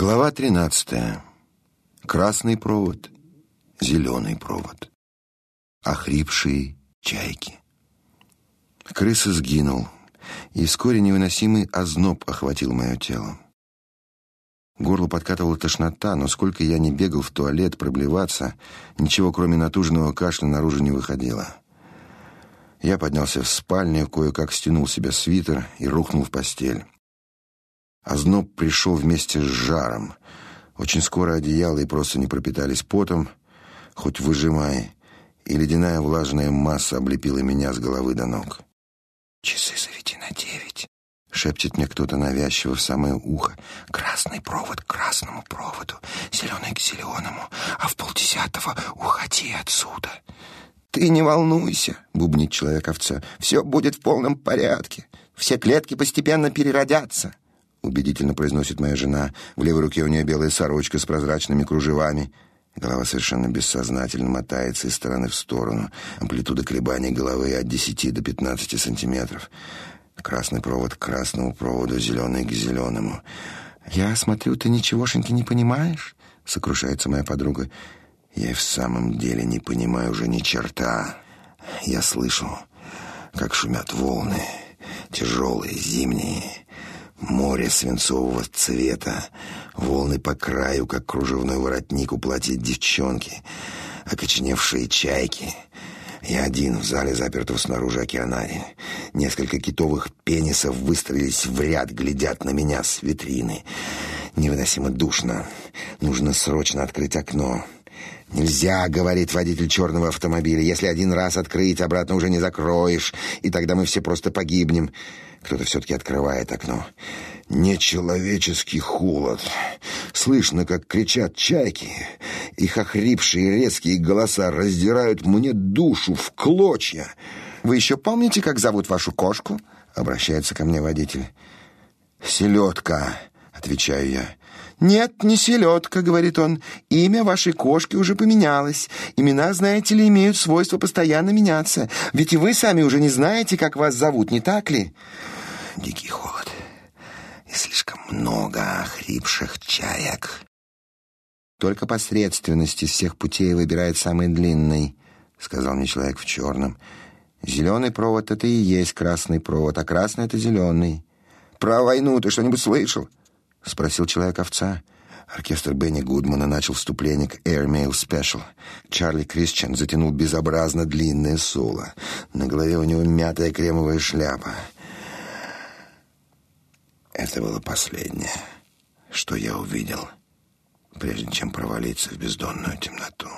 Глава 13. Красный провод, зеленый провод. Охрипшие чайки. Крыса сгинул, и вскоре невыносимый озноб охватил мое тело. Горло подкатывала тошнота, но сколько я не бегал в туалет проблеваться, ничего кроме натужного кашля наружу не выходило. Я поднялся в спальню, кое-как стянул себе свитер и рухнул в постель. Озноб пришел вместе с жаром. Очень скоро одеяло и просто не пропитались потом, хоть выжимай, и ледяная влажная масса облепила меня с головы до ног. «Часы заведи на девять», — шепчет мне кто-то навязчиво в самое ухо. «Красный провод к красному проводу, зеленый к зеленому, а в полдесятого уходи отсюда». «Ты не волнуйся», — бубнит человек-овца, — «все будет в полном порядке. Все клетки постепенно переродятся». — убедительно произносит моя жена. В левой руке у нее белая сорочка с прозрачными кружевами. Голова совершенно бессознательно мотается из стороны в сторону. Амплитуда колебаний головы от 10 до 15 сантиметров. Красный провод к красному проводу, зеленый к зеленому. «Я смотрю, ты ничегошеньки не понимаешь?» — сокрушается моя подруга. «Я и в самом деле не понимаю уже ни черта. Я слышу, как шумят волны, тяжелые, зимние». Море свинцового цвета, волны по краю, как кружевной воротник у платья девчонки, окоченевшие чайки. Я один в зале, запертого снаружи океанария. Несколько китовых пенисов выстроились в ряд, глядят на меня с витрины. Невыносимо душно. Нужно срочно открыть окно. «Нельзя», — говорит водитель черного автомобиля. «Если один раз открыть, обратно уже не закроешь, и тогда мы все просто погибнем». Кто-то все-таки открывает окно. Нечеловеческий холод. Слышно, как кричат чайки. Их охрипшие резкие голоса раздирают мне душу в клочья. «Вы еще помните, как зовут вашу кошку?» — обращается ко мне водитель. «Селедка», — отвечаю я. «Нет, не селедка», — говорит он. «Имя вашей кошки уже поменялось. Имена, знаете ли, имеют свойство постоянно меняться. Ведь и вы сами уже не знаете, как вас зовут, не так ли?» Дикий холод. Слишком много охрипших чаек. «Только посредственность из всех путей выбирает самый длинный», — сказал мне человек в черном. «Зеленый провод — это и есть красный провод, а красный — это зеленый». «Про войну ты что-нибудь слышал?» — спросил человек-овца. Оркестр Бенни Гудмана начал вступление к Airmail Special. Чарли Крисчан затянул безобразно длинное соло. На голове у него мятая кремовая шляпа. Это было последнее, что я увидел, прежде чем провалиться в бездонную темноту.